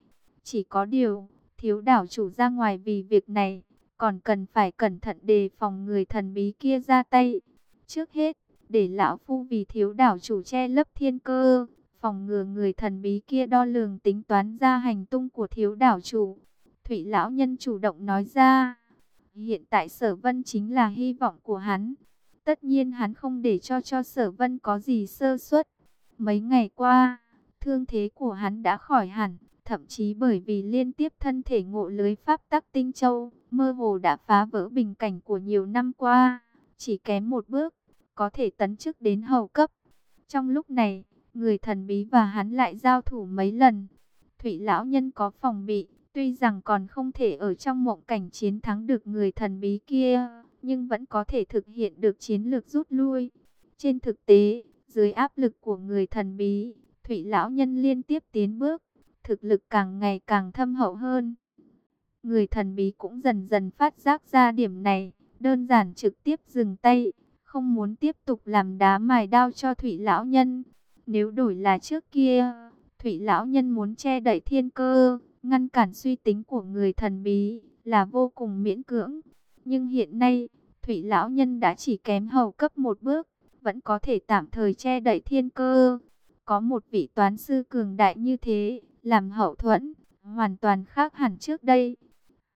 Chỉ có điều, thiếu đảo chủ ra ngoài vì việc này, còn cần phải cẩn thận đề phòng người thần bí kia ra tay. Trước hết, để lão phu vì thiếu đảo chủ che lấp thiên cơ, phòng ngừa người thần bí kia đo lường tính toán ra hành tung của thiếu đảo chủ. Thủy lão nhân chủ động nói ra, hiện tại sở vân chính là hy vọng của hắn. Tất nhiên hắn không để cho cho sở vân có gì sơ suất. Mấy ngày qua, thương thế của hắn đã khỏi hẳn, thậm chí bởi vì liên tiếp thân thể ngộ lưới pháp tắc tinh châu, mơ hồ đã phá vỡ bình cảnh của nhiều năm qua, chỉ kém một bước, có thể tấn chức đến hầu cấp. Trong lúc này, người thần bí và hắn lại giao thủ mấy lần. Thủy lão nhân có phòng bị, tuy rằng còn không thể ở trong mộng cảnh chiến thắng được người thần bí kia, nhưng vẫn có thể thực hiện được chiến lược rút lui. Trên thực tế, dưới áp lực của người thần bí, Thủy lão nhân liên tiếp tiến bước, thực lực càng ngày càng thâm hậu hơn. Người thần bí cũng dần dần phát giác ra điểm này, đơn giản trực tiếp dừng tay, không muốn tiếp tục làm đá mài đao cho Thủy lão nhân. Nếu đổi là trước kia, Thủy lão nhân muốn che đậy thiên cơ, ngăn cản suy tính của người thần bí là vô cùng miễn cưỡng. Nhưng hiện nay, Thủy lão nhân đã chỉ kém hầu cấp một bước, vẫn có thể tạm thời che đậy thiên cơ. Có một vị toán sư cường đại như thế, làm hậu thuẫn, hoàn toàn khác hẳn trước đây.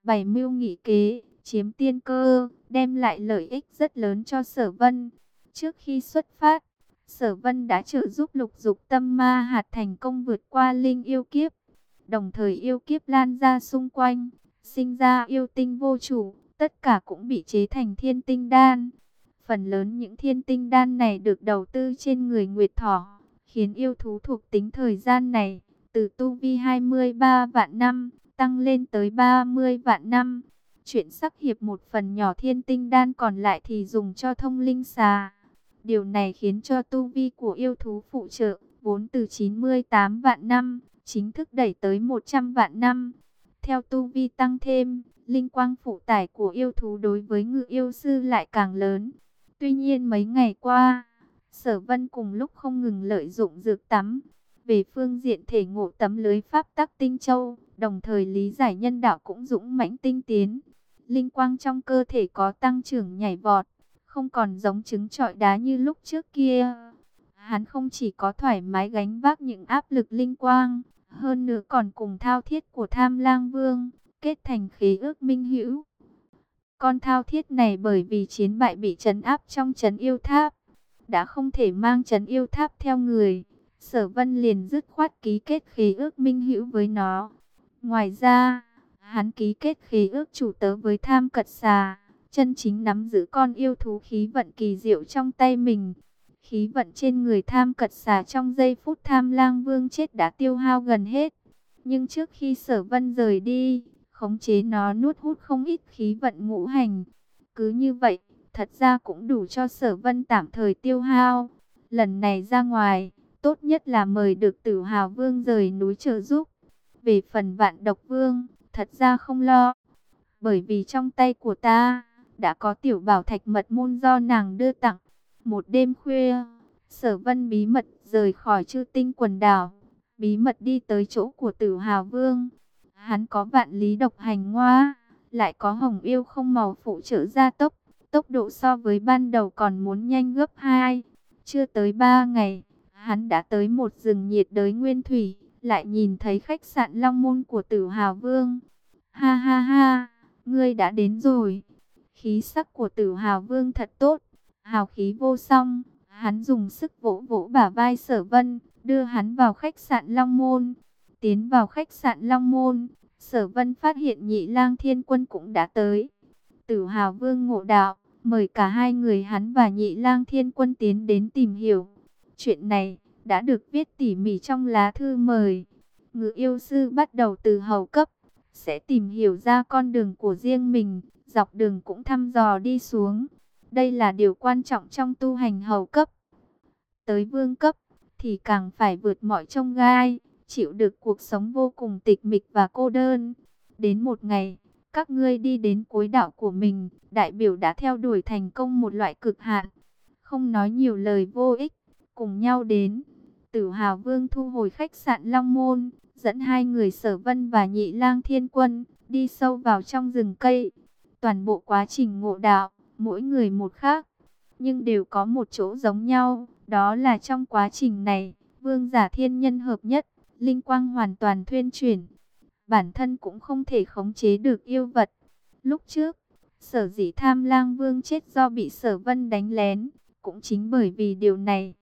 Bảy mưu nghị kế, chiếm tiên cơ, đem lại lợi ích rất lớn cho sở vân. Trước khi xuất phát, sở vân đã trợ giúp lục dục tâm ma hạt thành công vượt qua linh yêu kiếp. Đồng thời yêu kiếp lan ra xung quanh, sinh ra yêu tinh vô chủ, tất cả cũng bị chế thành thiên tinh đan. Phần lớn những thiên tinh đan này được đầu tư trên người Nguyệt Thỏ, khiến yêu thú thuộc tính thời gian này, từ tu vi 23 vạn năm, tăng lên tới 30 vạn năm. Chuyện sắc hiệp một phần nhỏ thiên tinh đan còn lại thì dùng cho thông linh xà. Điều này khiến cho tu vi của yêu thú phụ trợ, vốn từ 98 vạn năm, chính thức đẩy tới 100 vạn năm. Theo tu vi tăng thêm, linh quang phụ tải của yêu thú đối với ngự yêu sư lại càng lớn. Tuy nhiên mấy ngày qua, sở vân cùng lúc không ngừng lợi dụng dược tắm. Về phương diện thể ngộ tấm lưới pháp tắc tinh châu, đồng thời lý giải nhân đạo cũng dũng mãnh tinh tiến. Linh quang trong cơ thể có tăng trưởng nhảy vọt, không còn giống trứng trọi đá như lúc trước kia. Hắn không chỉ có thoải mái gánh vác những áp lực linh quang, hơn nữa còn cùng thao thiết của tham lang vương, kết thành khí ước minh hữu. Con thao thiết này bởi vì chiến bại bị trấn áp trong trấn yêu tháp, đã không thể mang trấn yêu tháp theo người. Sở vân liền dứt khoát ký kết khí ước minh hữu với nó. Ngoài ra, hắn ký kết khí ước chủ tớ với tham cật xà, chân chính nắm giữ con yêu thú khí vận kỳ diệu trong tay mình. Khí vận trên người tham cật xà trong giây phút tham lang vương chết đã tiêu hao gần hết. Nhưng trước khi sở vân rời đi, khống chế nó nuốt hút không ít khí vận ngũ hành. Cứ như vậy, thật ra cũng đủ cho sở vân tạm thời tiêu hao. Lần này ra ngoài, tốt nhất là mời được tử hào vương rời núi trợ giúp. Về phần vạn độc vương, thật ra không lo. Bởi vì trong tay của ta, đã có tiểu bảo thạch mật môn do nàng đưa tặng. Một đêm khuya, sở vân bí mật rời khỏi chư tinh quần đảo. Bí mật đi tới chỗ của tử hào vương. Hắn có vạn lý độc hành ngoa, lại có hồng yêu không màu phụ trợ gia tốc. Tốc độ so với ban đầu còn muốn nhanh gấp 2. Chưa tới 3 ngày, hắn đã tới một rừng nhiệt đới nguyên thủy, lại nhìn thấy khách sạn Long Môn của tử Hào Vương. Ha ha ha, ngươi đã đến rồi. Khí sắc của tử Hào Vương thật tốt, hào khí vô song. Hắn dùng sức vỗ vỗ bả vai sở vân, đưa hắn vào khách sạn Long Môn. Tiến vào khách sạn Long Môn, sở vân phát hiện nhị lang thiên quân cũng đã tới. Tử hào vương ngộ đạo, mời cả hai người hắn và nhị lang thiên quân tiến đến tìm hiểu. Chuyện này đã được viết tỉ mỉ trong lá thư mời. Ngự yêu sư bắt đầu từ hầu cấp, sẽ tìm hiểu ra con đường của riêng mình, dọc đường cũng thăm dò đi xuống. Đây là điều quan trọng trong tu hành hầu cấp. Tới vương cấp thì càng phải vượt mọi trông gai, chịu được cuộc sống vô cùng tịch mịch và cô đơn. Đến một ngày, các ngươi đi đến cuối đạo của mình, đại biểu đã theo đuổi thành công một loại cực hạn. Không nói nhiều lời vô ích, cùng nhau đến. Tử Hào Vương thu hồi khách sạn Long Môn, dẫn hai người sở vân và nhị lang thiên quân, đi sâu vào trong rừng cây. Toàn bộ quá trình ngộ đạo, mỗi người một khác, nhưng đều có một chỗ giống nhau, đó là trong quá trình này, vương giả thiên nhân hợp nhất, linh quang hoàn toàn thuyên chuyển. Bản thân cũng không thể khống chế được yêu vật. Lúc trước, sở dĩ tham lang vương chết do bị sở vân đánh lén, cũng chính bởi vì điều này.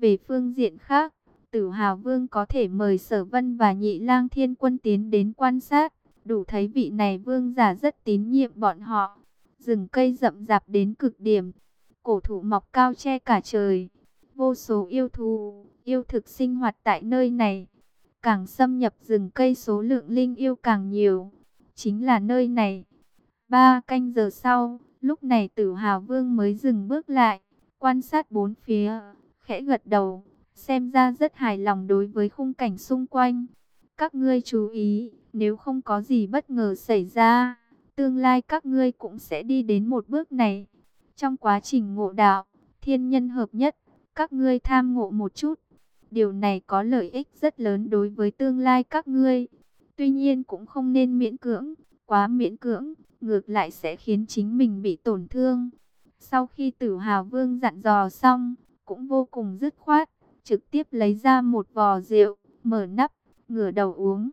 Về phương diện khác, tử hào vương có thể mời sở vân và nhị lang thiên quân tiến đến quan sát, đủ thấy vị này vương giả rất tín nhiệm bọn họ. Rừng cây rậm rạp đến cực điểm, cổ thụ mọc cao che cả trời. Vô số yêu thú, yêu thực sinh hoạt tại nơi này. Càng xâm nhập rừng cây số lượng linh yêu càng nhiều. Chính là nơi này. Ba canh giờ sau, lúc này tử hào vương mới dừng bước lại, quan sát bốn phía, khẽ gật đầu, xem ra rất hài lòng đối với khung cảnh xung quanh. Các ngươi chú ý, nếu không có gì bất ngờ xảy ra, tương lai các ngươi cũng sẽ đi đến một bước này. Trong quá trình ngộ đạo, thiên nhân hợp nhất, các ngươi tham ngộ một chút. Điều này có lợi ích rất lớn đối với tương lai các ngươi. Tuy nhiên cũng không nên miễn cưỡng, quá miễn cưỡng, ngược lại sẽ khiến chính mình bị tổn thương. Sau khi tử hào vương dặn dò xong, cũng vô cùng dứt khoát, trực tiếp lấy ra một vò rượu, mở nắp, ngửa đầu uống.